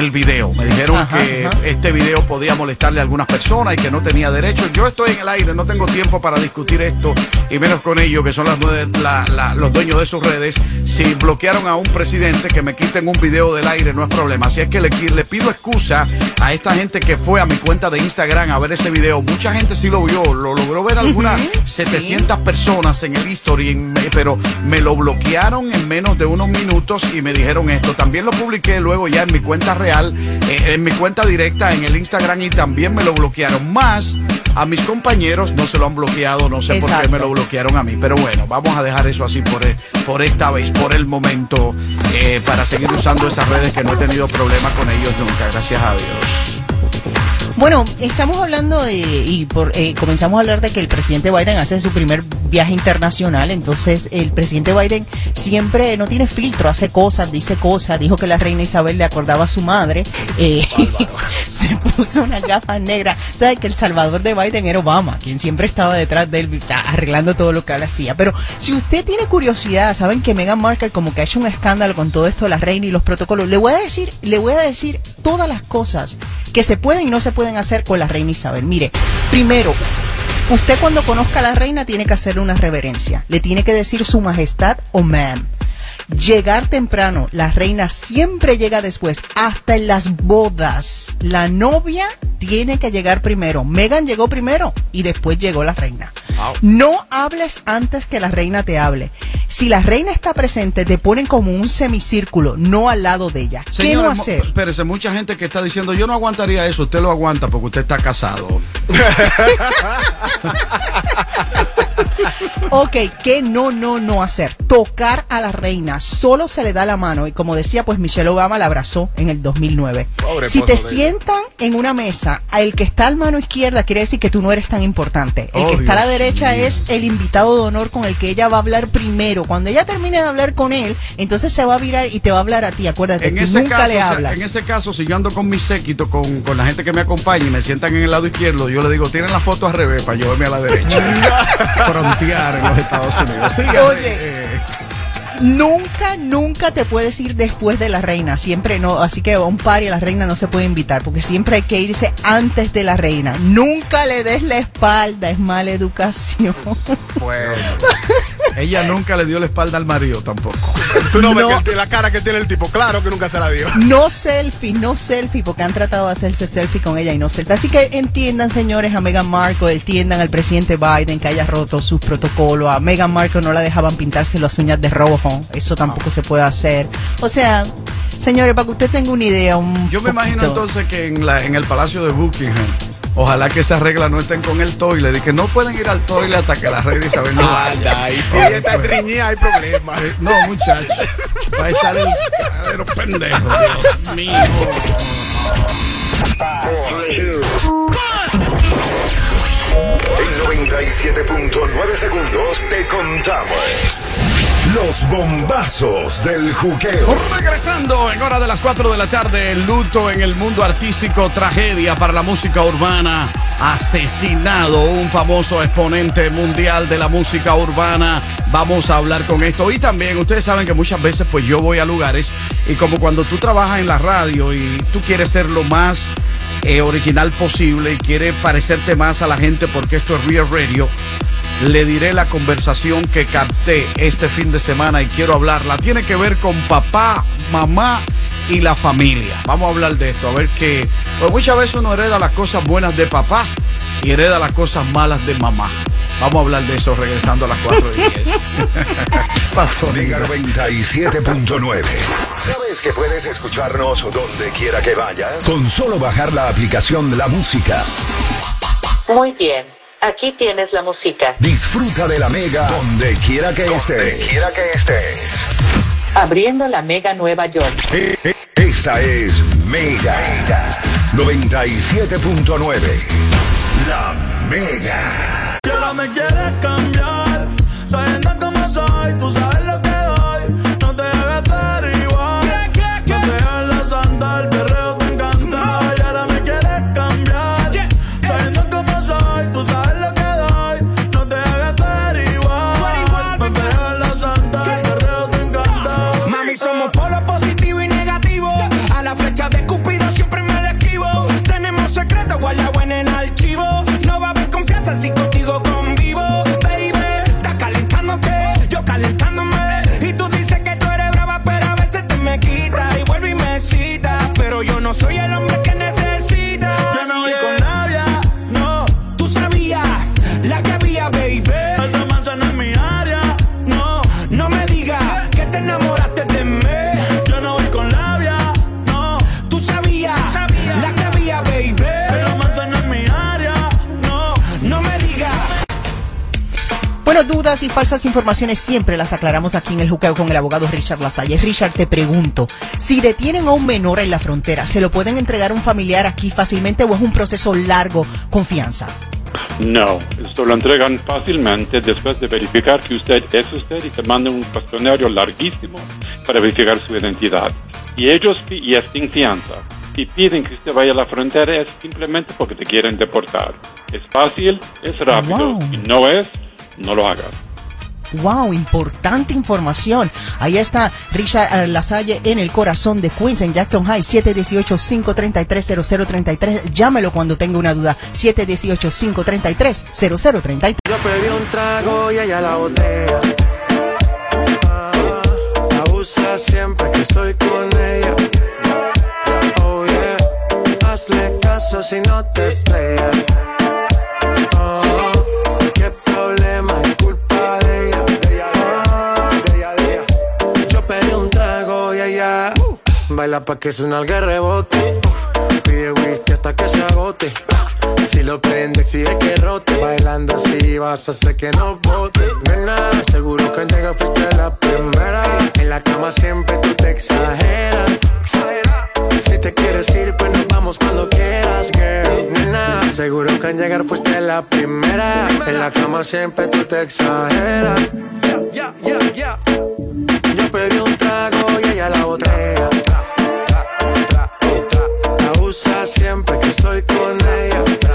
el video. Me dijeron Ajá, que ajá. este video podía molestarle a algunas personas y que no tenía derecho. Yo estoy en el aire, no tengo tiempo para discutir esto, y menos con ellos, que son las nueve- la- la- los dueños de sus redes. Si bloquearon a un presidente, que me quiten un video del aire no es problema. Así es que le, pido excusa a esta gente que fue a mi cuenta de Instagram a ver ese video. Mucha gente sí lo vio, lo logró ver algunas 700 personas en el history, pero me lo bloquearon en menos de unos minutos y me dijeron esto. También lo publiqué luego ya en mi cuenta real, eh, en mi cuenta directa en el Instagram y también me lo bloquearon. Más A mis compañeros no se lo han bloqueado, no sé por qué me lo bloquearon a mí. Pero bueno, vamos a dejar eso así por, e- por esta vez, por el momento, eh, para seguir usando esas redes que no he tenido problemas con ellos nunca, gracias a Dios. Bueno, estamos hablando de, y por, eh, comenzamos a hablar de que el presidente Biden hace su primer viaje internacional, entonces el presidente Biden siempre no tiene filtro, hace cosas, dice cosas, dijo que la reina Isabel le acordaba a su madre, eh, [laughs] se puso unas gafas negras, sabes que el salvador de Biden era Obama, quien siempre estaba detrás de él, ta- arreglando todo lo que él hacía, pero si usted tiene curiosidad, saben que Meghan Markle como que ha hecho un escándalo con todo esto de la reina y los protocolos, le voy a decir, le voy a decir todas las cosas que se pueden y no se pueden hacer con la reina Isabel. Mire, primero, usted cuando conozca a la reina tiene que hacerle una reverencia. Le tiene que decir su majestad o ma'am. Llegar temprano, la reina siempre llega después, hasta en las bodas. La novia tiene que llegar primero. Megan llegó primero y después llegó la reina. No hables antes que la reina te hable. Si la reina está presente, te ponen como un semicírculo, no al lado de ella. ¿Qué no hacer? espérese, mucha gente que está diciendo, yo no aguantaría eso, usted lo aguanta porque usted está casado. [laughs] Ok, ¿qué no, no, no hacer? Tocar a la reina. Solo se le da la mano. Y como decía, pues Michelle Obama la abrazó en el 2009. Pobre si te sientan en una mesa, el que está a la mano izquierda quiere decir que tú no eres tan importante. El Oh, que está a la derecha es el invitado de honor con el que ella va a hablar primero. Cuando ella termine de hablar con él, entonces se va a virar y te va a hablar a ti. Acuérdate, En tú ese, nunca caso, le hablas. en ese caso, si yo ando con mi séquito, con, con la gente que me acompaña y me sientan en el lado izquierdo, yo le digo, tienen la foto al revés para llevarme a la derecha. [laughs] [laughs] Frontear en los Estados Unidos. Oye. Eh, Nunca, nunca te puedes ir después de la reina. Siempre no. Así que a un par y a la reina no se puede invitar. Porque siempre hay que irse antes de la reina. Nunca le des la espalda. Es mala educación. Bueno. [laughs] ella nunca le dio la espalda al marido tampoco. Tú no, ves No. que el t- la cara que tiene el tipo. Claro que nunca se la dio. No selfie, no selfie. Porque han tratado de hacerse selfie con ella y no selfie. Así que entiendan, señores, a Meghan Markle. Entiendan al presidente Biden que haya roto sus protocolos. A Meghan Markle no la dejaban pintarse las uñas de rojo. Eso tampoco se puede hacer. O sea, señores, para que usted tenga una idea. Un Yo me imagino entonces que en, la, en el Palacio de Buckingham, ojalá que esas reglas no estén con el toilet y que no pueden ir al toilet hasta que la reina Isabel no vaya. Ay, si ella está triñida, hay problema. Eh, No, muchachos. Va a estar el cadero pendejo. Dios mío. En 97.9 segundos te contamos los bombazos del juqueo. Regresando en hora de las 4 de la tarde, luto en el mundo artístico, tragedia para la música urbana, asesinado un famoso exponente mundial de la música urbana. Vamos a hablar con esto y también ustedes saben que muchas veces pues yo voy a lugares y como cuando tú trabajas en la radio y tú quieres ser lo más eh, original posible y quieres parecerte más a la gente porque esto es Real Radio, le diré la conversación que capté este fin de semana y quiero hablarla. Tiene que ver con papá, mamá y la familia. Vamos a hablar de esto, a ver qué. Pues muchas veces uno hereda las cosas buenas de papá y hereda las cosas malas de mamá. Vamos a hablar de eso regresando a las 4 y 10. Pasó, Mega niño. 97.9. ¿Sabes que puedes escucharnos donde quiera que vayas? Con solo bajar la aplicación La Música. Muy bien, aquí tienes la música. Disfruta de la Mega donde quiera que estés. quiera que estés. Abriendo la Mega Nueva York. Eh, eh, Esta es Mega 97.9. La Mega. Que ahora me quieres cambiar, sabiendo cómo soy, tú sabes lo que falsas informaciones siempre las aclaramos aquí en el juqueo con el abogado Richard Lasalle. Richard, te pregunto, si detienen a un menor en la frontera, ¿se lo pueden entregar a un familiar aquí fácilmente o es un proceso largo con fianza? No, esto lo entregan fácilmente después de verificar que usted es usted y te mandan un cuestionario larguísimo para verificar su identidad. Y ellos, y es sin fianza, si piden que usted vaya a la frontera es simplemente porque te quieren deportar. Es fácil, es rápido, Wow. y no es, no lo hagas. Wow, importante información. Ahí está Richard eh, Lasalle en el corazón de Queens, en Jackson High, 718-533-0033. Llámelo cuando tenga una duda. 718-533-0033. Yo pedí un trago y ella la botella. Ah, abusa siempre que estoy con ella. Oh yeah, hazle caso si no te estrellas. Ah, qué problema baila pa' que suena el rebote. Pide whisky hasta que se agote. Si lo prende, exige que rote. Bailando así vas a hacer que no bote. Nena, seguro que al llegar fuiste la primera. En la cama siempre tú te exageras. Si te quieres ir, pues nos vamos cuando quieras, girl. Nena, seguro que al llegar fuiste la primera. En la cama siempre tú te exageras. Yeah, yeah, yeah, yeah. Yo pedí un trago y ella la botella. Siempre que estoy con ella.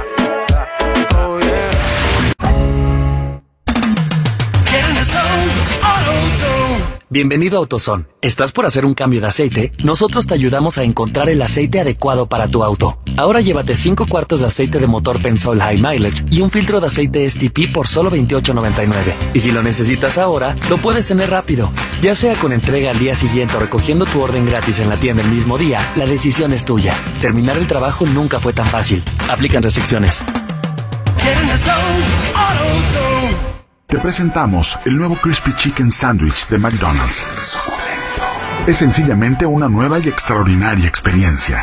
Bienvenido a AutoZone. ¿Estás por hacer un cambio de aceite? Nosotros te ayudamos a encontrar el aceite adecuado para tu auto. Ahora llévate 5 cuartos de aceite de motor Pensol High Mileage y un filtro de aceite STP por solo $28.99. Y si lo necesitas ahora, lo puedes tener rápido. Ya sea con entrega al día siguiente o recogiendo tu orden gratis en la tienda el mismo día, la decisión es tuya. Terminar el trabajo nunca fue tan fácil. Aplican restricciones. Te presentamos el nuevo Crispy Chicken Sandwich de McDonald's. Es sencillamente una nueva y extraordinaria experiencia.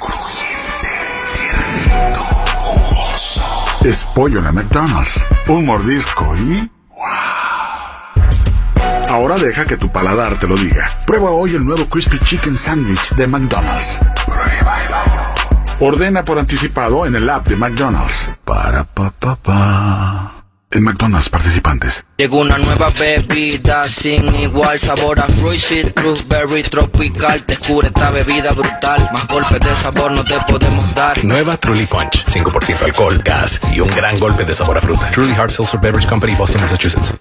Es pollo en la McDonald's. Un mordisco y... Ahora deja que tu paladar te lo diga. Prueba hoy el nuevo Crispy Chicken Sandwich de McDonald's. Pruébalo. Ordena por anticipado en el app de McDonald's. Para pa pa pa. En McDonald's participantes. Llegó una nueva bebida sin igual sabor a fruit citrus berry tropical Descubre esta bebida brutal Más golpes de sabor no te podemos dar Nueva Truly Punch, 5% alcohol, gas y un gran golpe de sabor a fruta. Truly Hard Seltzer Beverage Company, Boston, Massachusetts.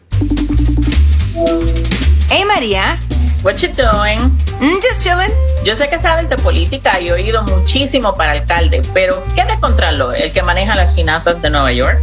Hey María. What you doing? Mm, just chilling. Yo sé que sabes de política y he oído muchísimo para alcalde, pero ¿qué de Contralor, el que maneja las finanzas de Nueva York?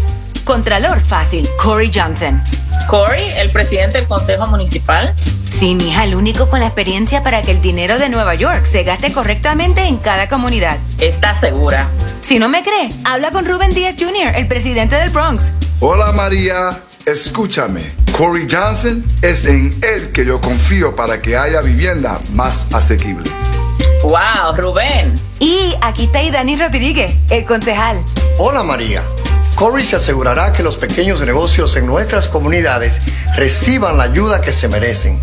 Contralor fácil, Corey Johnson. Corey, el presidente del Consejo Municipal. Sí, mija, el único con la experiencia para que el dinero de Nueva York se gaste correctamente en cada comunidad. ¿Estás segura? Si no me cree, habla con Ruben Díaz Jr., el presidente del Bronx. Hola María, escúchame. Corey Johnson es en él que yo confío para que haya vivienda más asequible. ¡Wow, Rubén! Y aquí está Idani Rodríguez, el concejal. Hola María. Corey se asegurará que los pequeños negocios en nuestras comunidades reciban la ayuda que se merecen.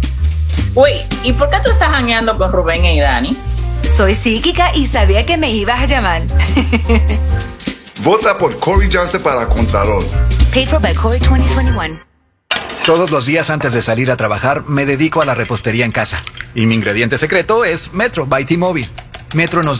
Uy, ¿y por qué tú estás janeando con Rubén e Idanis? Soy psíquica y sabía que me ibas a llamar. [laughs] Vota por Corey Johnson para Contralor. Paid for by Corey 2021. Todos los días antes de salir a trabajar me dedico a la repostería en casa. Y mi ingrediente secreto es Metro by T-Mobile. Metro nos